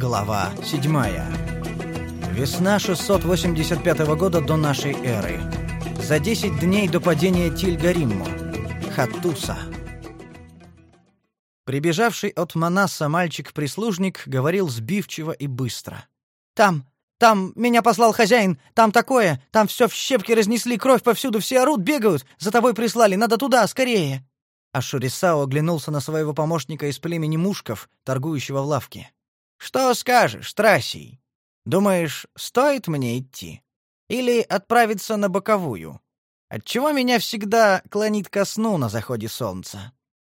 Глава 7. Весна 685 года до нашей эры. За 10 дней до падения Тильгаримму. Хаттуса. Прибежавший от Манаса мальчик-прислужник говорил сбивчиво и быстро. «Там, там меня послал хозяин, там такое, там все в щепки разнесли, кровь повсюду, все орут, бегают, за тобой прислали, надо туда, скорее!» А Шурисао оглянулся на своего помощника из племени Мушков, торгующего в лавке. «Что скажешь, Трасий? Думаешь, стоит мне идти? Или отправиться на боковую? Отчего меня всегда клонит ко сну на заходе солнца?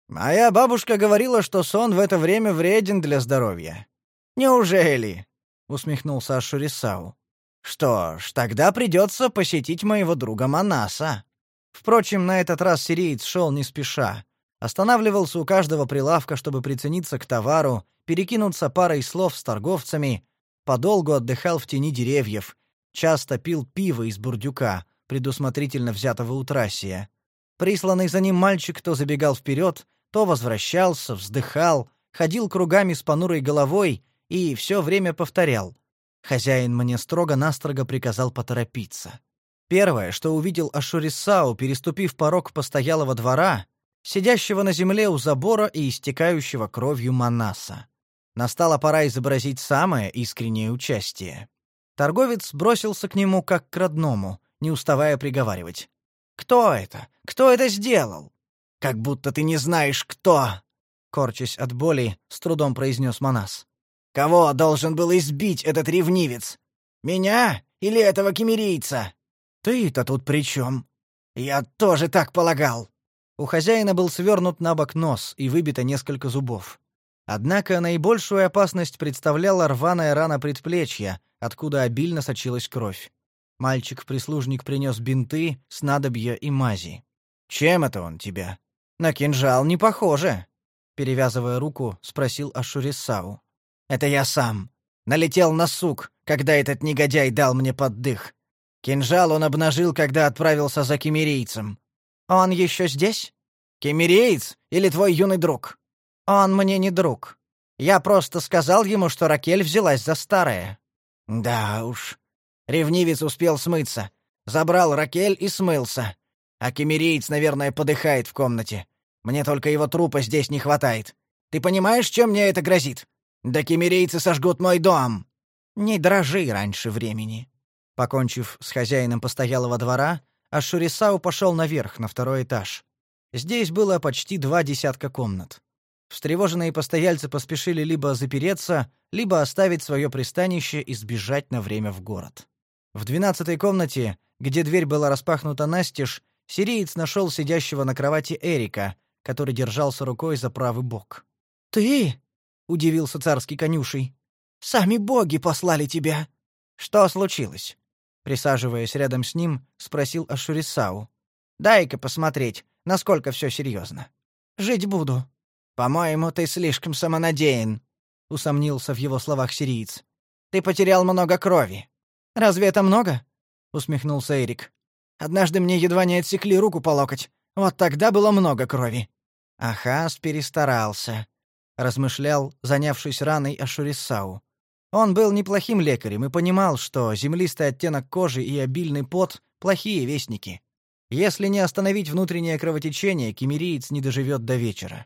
Моя бабушка говорила, что сон в это время вреден для здоровья. Неужели?» — усмехнулся Ашурисау. «Что ж, тогда придется посетить моего друга Манаса». Впрочем, на этот раз сириец шел не спеша. Останавливался у каждого прилавка, чтобы прицениться к товару, перекинуться парой слов с торговцами, подолгу отдыхал в тени деревьев, часто пил пиво из бурдюка, предусмотрительно взятого у Трассия. Присланный за ним мальчик то забегал вперед, то возвращался, вздыхал, ходил кругами с понурой головой и все время повторял. Хозяин мне строго-настрого приказал поторопиться. Первое, что увидел Ашурисау, переступив порог постоялого двора, сидящего на земле у забора и истекающего кровью Манаса. Настала пора изобразить самое искреннее участие. Торговец бросился к нему как к родному, не уставая приговаривать. «Кто это? Кто это сделал?» «Как будто ты не знаешь, кто!» Корчась от боли, с трудом произнес Манас. «Кого должен был избить этот ревнивец? Меня или этого кемерийца?» «Ты-то тут при чем?» «Я тоже так полагал». У хозяина был свернут на бок нос и выбито несколько зубов. Однако наибольшую опасность представляла рваная рана предплечья, откуда обильно сочилась кровь. Мальчик-прислужник принес бинты, снадобья и мази. «Чем это он тебя?» «На кинжал не похоже», — перевязывая руку, спросил Ашурисау. «Это я сам. Налетел на сук, когда этот негодяй дал мне поддых. Кинжал он обнажил, когда отправился за кемерийцем. Он еще здесь? Кемереец или твой юный друг? Он мне не друг. Я просто сказал ему, что Ракель взялась за старое. Да уж. Ревнивец успел смыться. Забрал Ракель и смылся. А кемереец, наверное, подыхает в комнате. Мне только его трупа здесь не хватает. Ты понимаешь, чем мне это грозит? Да кемерейцы сожгут мой дом. Не дрожи раньше времени. Покончив с хозяином постоялого двора, Ашурисау пошел наверх, на второй этаж. Здесь было почти два десятка комнат. Встревоженные постояльцы поспешили либо запереться, либо оставить свое пристанище и сбежать на время в город. В двенадцатой комнате, где дверь была распахнута настежь, сириец нашел сидящего на кровати Эрика, который держался рукой за правый бок. «Ты?» — удивился царский конюшей. «Сами боги послали тебя!» «Что случилось?» Присаживаясь рядом с ним, спросил Ашурисау. «Дай-ка посмотреть, насколько все серьезно. Жить буду». «По-моему, ты слишком самонадеян», — усомнился в его словах сириец. «Ты потерял много крови». «Разве это много?» — усмехнулся Эрик. «Однажды мне едва не отсекли руку по локоть. Вот тогда было много крови». Ахас перестарался, размышлял, занявшись раной Ашурисау. Он был неплохим лекарем и понимал, что землистый оттенок кожи и обильный пот — плохие вестники. Если не остановить внутреннее кровотечение, кемериец не доживет до вечера.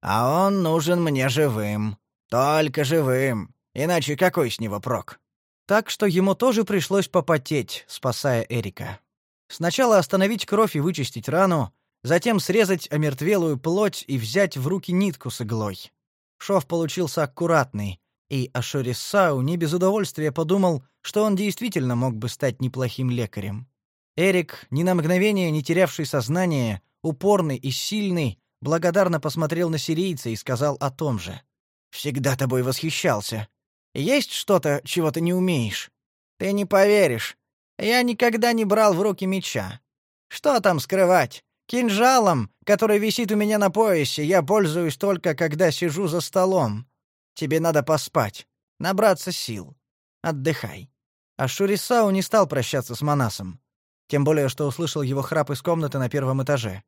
А он нужен мне живым. Только живым. Иначе какой с него прок? Так что ему тоже пришлось попотеть, спасая Эрика. Сначала остановить кровь и вычистить рану, затем срезать омертвелую плоть и взять в руки нитку с иглой. Шов получился аккуратный, и Ашорисау не без удовольствия подумал, что он действительно мог бы стать неплохим лекарем. Эрик, ни на мгновение не терявший сознание, упорный и сильный, благодарно посмотрел на сирийца и сказал о том же. «Всегда тобой восхищался. Есть что-то, чего ты не умеешь? Ты не поверишь. Я никогда не брал в руки меча. Что там скрывать? Кинжалом, который висит у меня на поясе, я пользуюсь только, когда сижу за столом. Тебе надо поспать, набраться сил. Отдыхай. А Шурисау не стал прощаться с Манасом. Тем более, что услышал его храп из комнаты на первом этаже.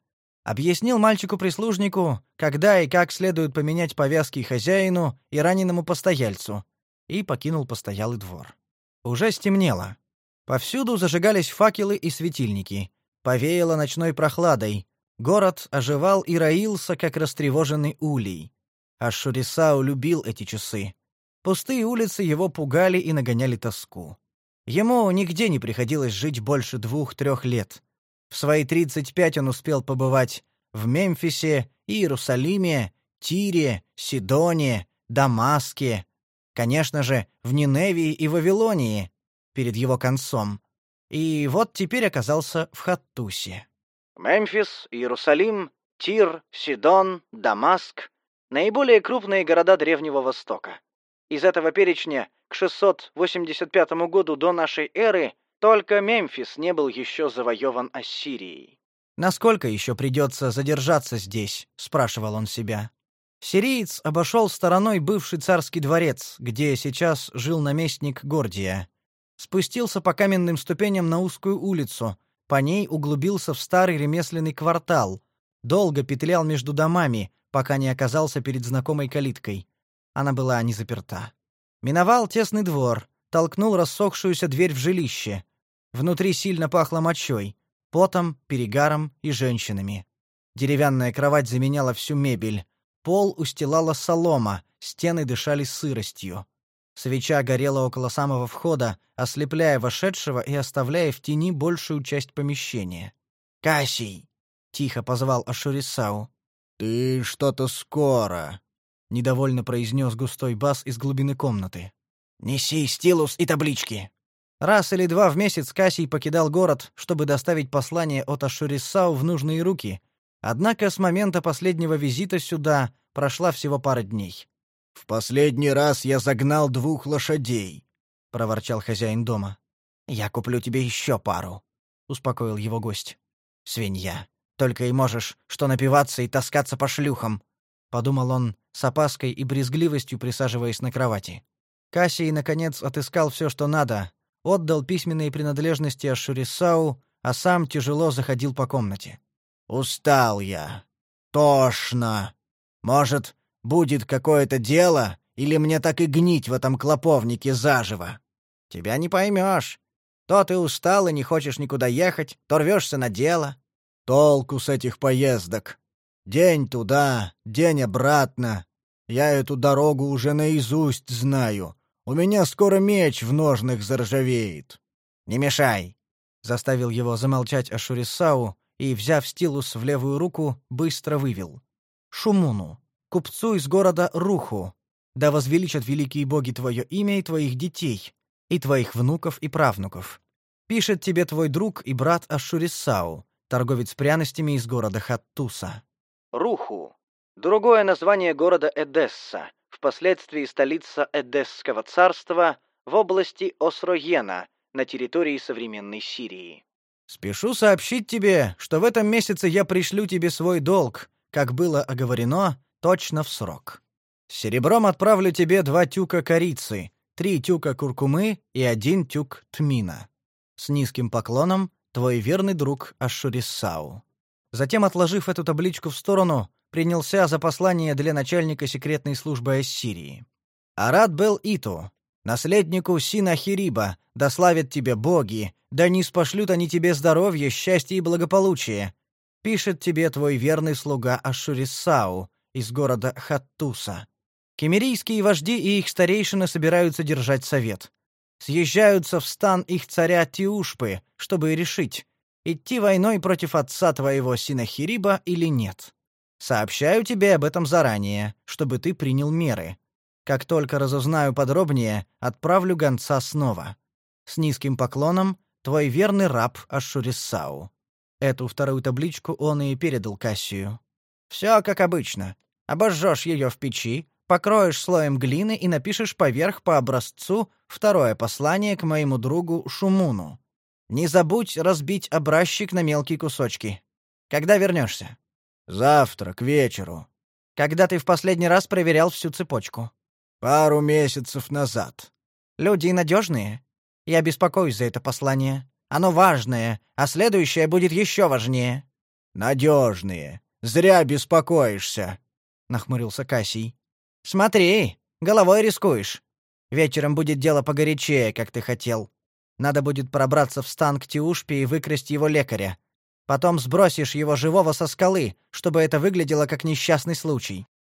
Объяснил мальчику-прислужнику, когда и как следует поменять повязки хозяину и раненому постояльцу. и покинул постоялый двор. Уже стемнело. Повсюду зажигались факелы и светильники. Повеяло ночной прохладой. Город оживал и роился, как растревоженный улей. А Шурисау любил эти часы. Пустые улицы его пугали и нагоняли тоску. Ему нигде не приходилось жить больше двух-трех лет. В свои 35 он успел побывать в Мемфисе, Иерусалиме, Тире, Сидоне, Дамаске, конечно же, в Ниневии и Вавилонии перед его концом. И вот теперь оказался в Хаттусе. Мемфис, Иерусалим, Тир, Сидон, Дамаск — наиболее крупные города Древнего Востока. Из этого перечня к 685 году до нашей эры только Мемфис не был еще завоеван Ассирией. «Насколько еще придется задержаться здесь?» — спрашивал он себя. Сириец обошел стороной бывший царский дворец, где сейчас жил наместник Гордия. Спустился по каменным ступеням на узкую улицу, по ней углубился в старый ремесленный квартал, долго петлял между домами, пока не оказался перед знакомой калиткой. Она была не заперта. Миновал тесный двор, толкнул рассохшуюся дверь в жилище. Внутри сильно пахло мочой, потом, перегаром и женщинами. Деревянная кровать заменяла всю мебель. Пол устилала солома, стены дышали сыростью. Свеча горела около самого входа, ослепляя вошедшего и оставляя в тени большую часть помещения. «Кассий!» — тихо позвал Ашурисау. «Ты что-то скоро!» — недовольно произнес густой бас из глубины комнаты. «Неси стилус и таблички!» Раз или два в месяц Кассий покидал город, чтобы доставить послание от Ашурисау в нужные руки. Однако с момента последнего визита сюда прошла всего пара дней. В последний раз я загнал двух лошадей, проворчал хозяин дома. Я куплю тебе еще пару, успокоил его гость. Свинья, только и можешь что напиваться и таскаться по шлюхам, подумал он с опаской и брезгливостью присаживаясь на кровати. Кассий наконец отыскал все, что надо, отдал письменные принадлежности Ашурисау, а сам тяжело заходил по комнате. Устал я. Тошно. Может, Будет какое-то дело, или мне так и гнить в этом клоповнике заживо? Тебя не поймешь. То ты устал и не хочешь никуда ехать, то рвешься на дело. Толку с этих поездок. День туда, день обратно. Я эту дорогу уже наизусть знаю. У меня скоро меч в ножнах заржавеет. Не мешай, заставил его замолчать Ашурисау и, взяв стилус в левую руку, быстро вывел: Шумуну купцу из города Руху. Да возвеличат великие боги твое имя и твоих детей, и твоих внуков и правнуков. Пишет тебе твой друг и брат Ашурисау, торговец пряностями из города Хаттуса. Руху. Другое название города Эдесса, впоследствии столица Эдесского царства в области Осроена, на территории современной Сирии. Спешу сообщить тебе, что в этом месяце я пришлю тебе свой долг, как было оговорено, точно в срок. С серебром отправлю тебе два тюка корицы, три тюка куркумы и один тюк тмина. С низким поклоном, твой верный друг Ашурисау. Затем, отложив эту табличку в сторону, принялся за послание для начальника секретной службы Ассирии. Арат был Иту, наследнику Синахириба, да славят тебе боги, да не спошлют они тебе здоровье, счастье и благополучие. Пишет тебе твой верный слуга Ашурисау, из города Хаттуса. Кемерийские вожди и их старейшины собираются держать совет. Съезжаются в стан их царя Тиушпы, чтобы решить, идти войной против отца твоего Синахириба или нет. Сообщаю тебе об этом заранее, чтобы ты принял меры. Как только разузнаю подробнее, отправлю гонца снова. С низким поклоном, твой верный раб Ашурисау. Эту вторую табличку он и передал Кассию. Все как обычно. Обожжешь ее в печи, покроешь слоем глины и напишешь поверх по образцу второе послание к моему другу Шумуну. Не забудь разбить образчик на мелкие кусочки. Когда вернешься? Завтра, к вечеру. Когда ты в последний раз проверял всю цепочку? Пару месяцев назад. Люди надежные. Я беспокоюсь за это послание. Оно важное, а следующее будет еще важнее. Надежные. Зря беспокоишься, нахмурился Кассий. Смотри, головой рискуешь. Вечером будет дело погорячее, как ты хотел. Надо будет пробраться в стан к Тиушпе и выкрасть его лекаря. Потом сбросишь его живого со скалы, чтобы это выглядело как несчастный случай.